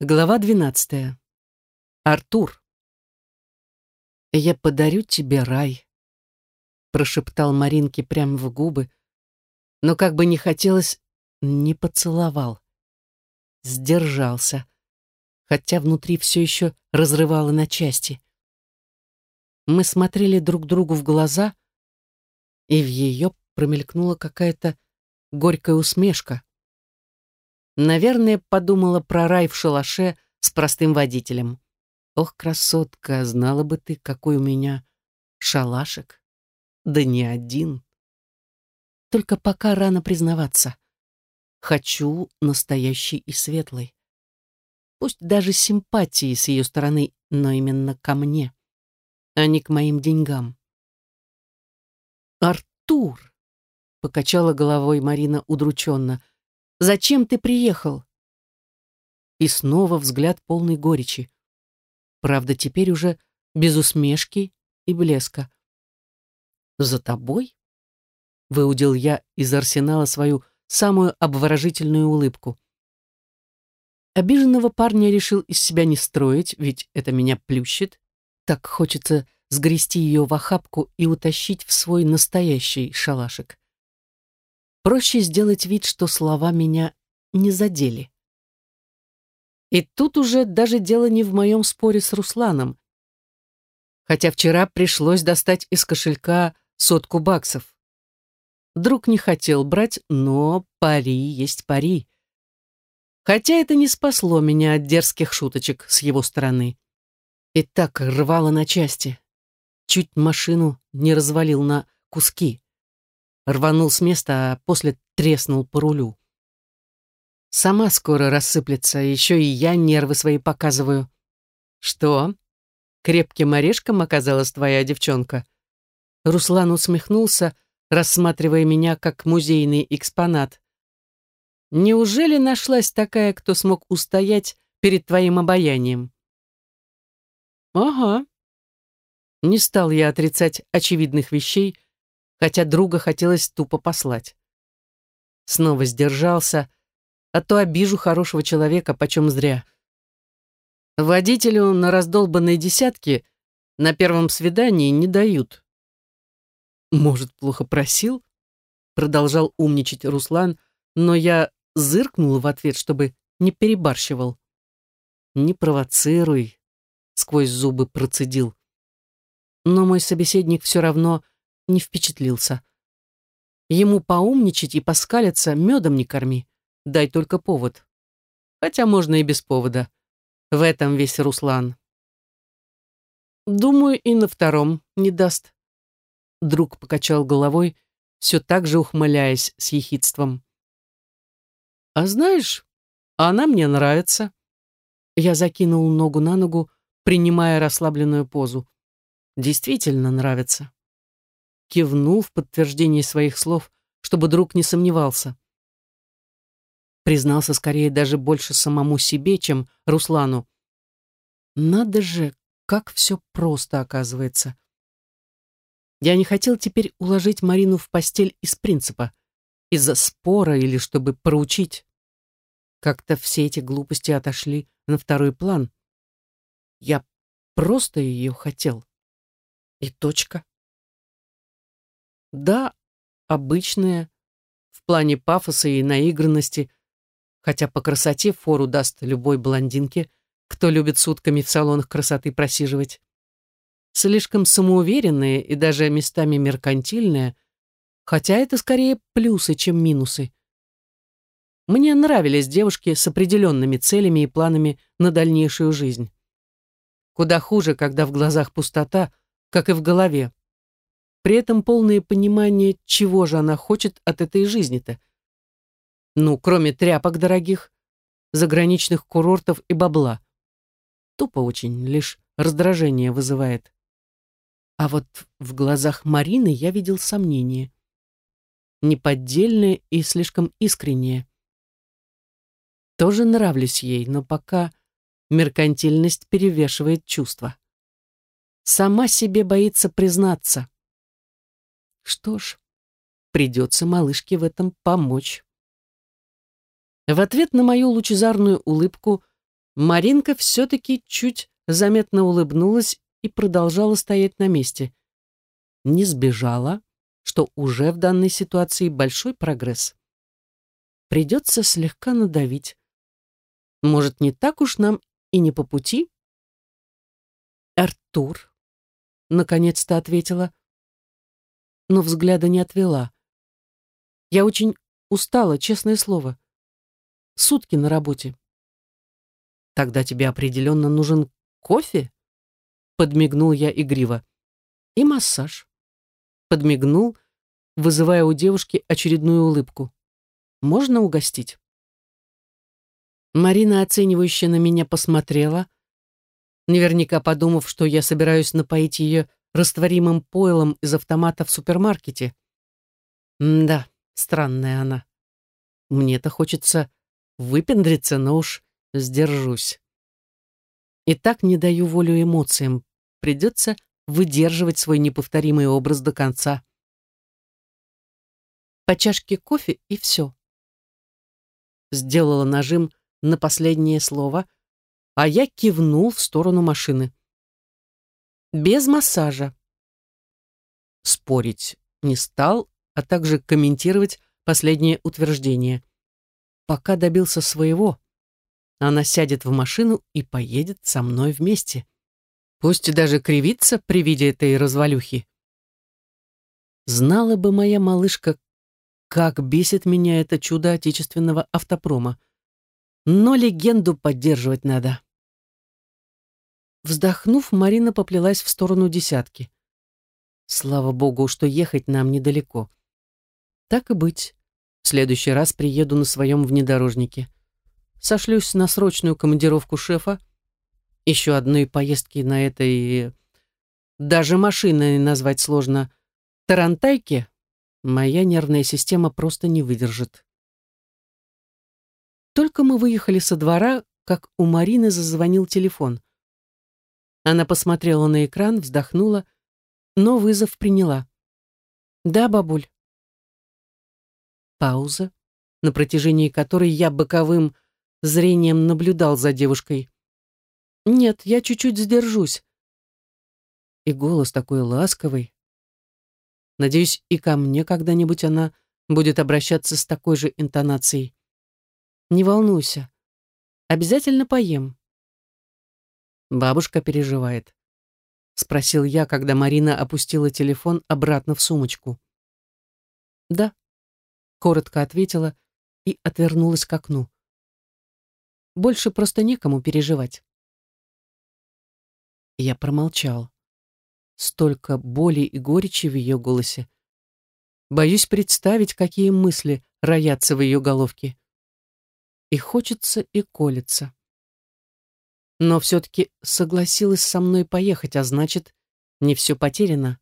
Глава двенадцатая. Артур. «Я подарю тебе рай», — прошептал Маринке прямо в губы, но как бы не хотелось, не поцеловал. Сдержался, хотя внутри все еще разрывало на части. Мы смотрели друг другу в глаза, и в ее промелькнула какая-то горькая усмешка. Наверное, подумала про рай в шалаше с простым водителем. Ох, красотка, знала бы ты, какой у меня шалашик. Да не один. Только пока рано признаваться. Хочу настоящий и светлый. Пусть даже симпатии с ее стороны, но именно ко мне, а не к моим деньгам. «Артур!» — покачала головой Марина удрученно. Зачем ты приехал?» И снова взгляд полный горечи. Правда, теперь уже без усмешки и блеска. «За тобой?» — выудил я из арсенала свою самую обворожительную улыбку. Обиженного парня решил из себя не строить, ведь это меня плющит. Так хочется сгрести ее в охапку и утащить в свой настоящий шалашик. Проще сделать вид, что слова меня не задели. И тут уже даже дело не в моем споре с Русланом. Хотя вчера пришлось достать из кошелька сотку баксов. Друг не хотел брать, но пари есть пари. Хотя это не спасло меня от дерзких шуточек с его стороны. И так рвало на части. Чуть машину не развалил на куски рванул с места, а после треснул по рулю. Сама скоро рассыплется, еще и я нервы свои показываю. Что? Крепким орешком оказалась твоя девчонка? Руслан усмехнулся, рассматривая меня как музейный экспонат. Неужели нашлась такая, кто смог устоять перед твоим обаянием? Ага. Не стал я отрицать очевидных вещей, хотя друга хотелось тупо послать. Снова сдержался, а то обижу хорошего человека почем зря. Водителю на раздолбанной десятке на первом свидании не дают. Может, плохо просил? Продолжал умничать Руслан, но я зыркнула в ответ, чтобы не перебарщивал. Не провоцируй, сквозь зубы процедил. Но мой собеседник все равно не впечатлился. Ему поумничать и поскалиться медом не корми, дай только повод. Хотя можно и без повода. В этом весь Руслан. Думаю, и на втором не даст. Друг покачал головой, все так же ухмыляясь с ехидством. А знаешь, она мне нравится. Я закинул ногу на ногу, принимая расслабленную позу. Действительно нравится кивнул в подтверждение своих слов, чтобы друг не сомневался. Признался скорее даже больше самому себе, чем Руслану. Надо же, как все просто оказывается. Я не хотел теперь уложить Марину в постель из принципа, из-за спора или чтобы проучить. Как-то все эти глупости отошли на второй план. Я просто ее хотел. И точка. Да, обычная, в плане пафоса и наигранности, хотя по красоте фору даст любой блондинке, кто любит сутками в салонах красоты просиживать. Слишком самоуверенная и даже местами меркантильная, хотя это скорее плюсы, чем минусы. Мне нравились девушки с определенными целями и планами на дальнейшую жизнь. Куда хуже, когда в глазах пустота, как и в голове при этом полное понимание, чего же она хочет от этой жизни-то. Ну, кроме тряпок дорогих, заграничных курортов и бабла. Тупо очень, лишь раздражение вызывает. А вот в глазах Марины я видел сомнение. Неподдельное и слишком искреннее. Тоже нравлюсь ей, но пока меркантильность перевешивает чувства. Сама себе боится признаться. Что ж, придется малышке в этом помочь. В ответ на мою лучезарную улыбку Маринка все-таки чуть заметно улыбнулась и продолжала стоять на месте. Не сбежала, что уже в данной ситуации большой прогресс. Придется слегка надавить. Может, не так уж нам и не по пути? Артур, наконец-то ответила, но взгляда не отвела. Я очень устала, честное слово. Сутки на работе. Тогда тебе определенно нужен кофе? Подмигнул я игриво. И массаж. Подмигнул, вызывая у девушки очередную улыбку. Можно угостить? Марина, оценивающе на меня, посмотрела, наверняка подумав, что я собираюсь напоить ее растворимым пойлом из автомата в супермаркете. Да, странная она. Мне-то хочется выпендриться, но уж сдержусь. И так не даю волю эмоциям. Придется выдерживать свой неповторимый образ до конца. По чашке кофе и все. Сделала нажим на последнее слово, а я кивнул в сторону машины. Без массажа. Спорить не стал, а также комментировать последнее утверждение. Пока добился своего, она сядет в машину и поедет со мной вместе. Пусть даже кривится при виде этой развалюхи. Знала бы моя малышка, как бесит меня это чудо отечественного автопрома. Но легенду поддерживать надо. Вздохнув, Марина поплелась в сторону десятки. Слава богу, что ехать нам недалеко. Так и быть. В следующий раз приеду на своем внедорожнике сошлюсь на срочную командировку шефа, еще одной поездки на этой... Даже машиной назвать сложно. Тарантайке моя нервная система просто не выдержит. Только мы выехали со двора, как у Марины зазвонил телефон. Она посмотрела на экран, вздохнула, но вызов приняла. «Да, бабуль». Пауза, на протяжении которой я боковым зрением наблюдал за девушкой. «Нет, я чуть-чуть сдержусь». И голос такой ласковый. Надеюсь, и ко мне когда-нибудь она будет обращаться с такой же интонацией. «Не волнуйся. Обязательно поем». Бабушка переживает. Спросил я, когда Марина опустила телефон обратно в сумочку. «Да», — коротко ответила и отвернулась к окну. Больше просто некому переживать. Я промолчал. Столько боли и горечи в ее голосе. Боюсь представить, какие мысли роятся в ее головке. И хочется, и колется. Но все-таки согласилась со мной поехать, а значит, не все потеряно.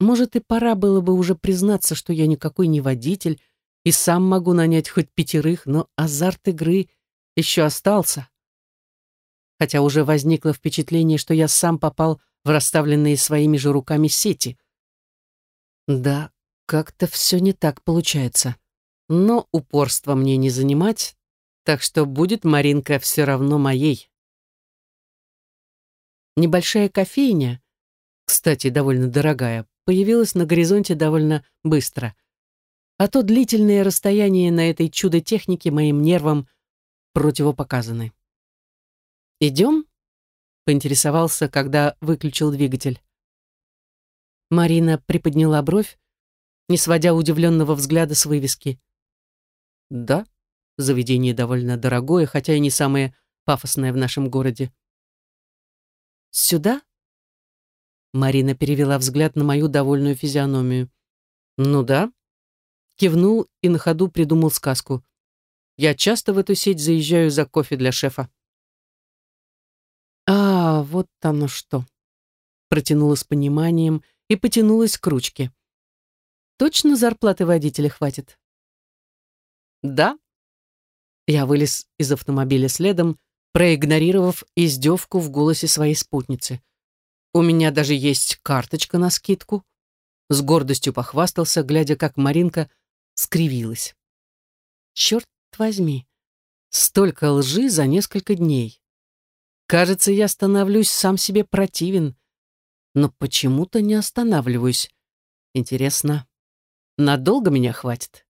Может, и пора было бы уже признаться, что я никакой не водитель и сам могу нанять хоть пятерых, но азарт игры еще остался. Хотя уже возникло впечатление, что я сам попал в расставленные своими же руками сети. Да, как-то все не так получается. Но упорство мне не занимать, так что будет Маринка все равно моей. Небольшая кофейня, кстати, довольно дорогая, появилась на горизонте довольно быстро. А то длительное расстояние на этой чудо-технике моим нервам противопоказаны. «Идем?» — поинтересовался, когда выключил двигатель. Марина приподняла бровь, не сводя удивленного взгляда с вывески. «Да, заведение довольно дорогое, хотя и не самое пафосное в нашем городе». «Сюда?» Марина перевела взгляд на мою довольную физиономию. «Ну да». Кивнул и на ходу придумал сказку. Я часто в эту сеть заезжаю за кофе для шефа. А, вот оно что. Протянула с пониманием и потянулась к ручке. Точно зарплаты водителя хватит? Да. Я вылез из автомобиля следом, проигнорировав издевку в голосе своей спутницы. У меня даже есть карточка на скидку. С гордостью похвастался, глядя, как Маринка скривилась. Черт возьми. Столько лжи за несколько дней. Кажется, я становлюсь сам себе противен, но почему-то не останавливаюсь. Интересно, надолго меня хватит?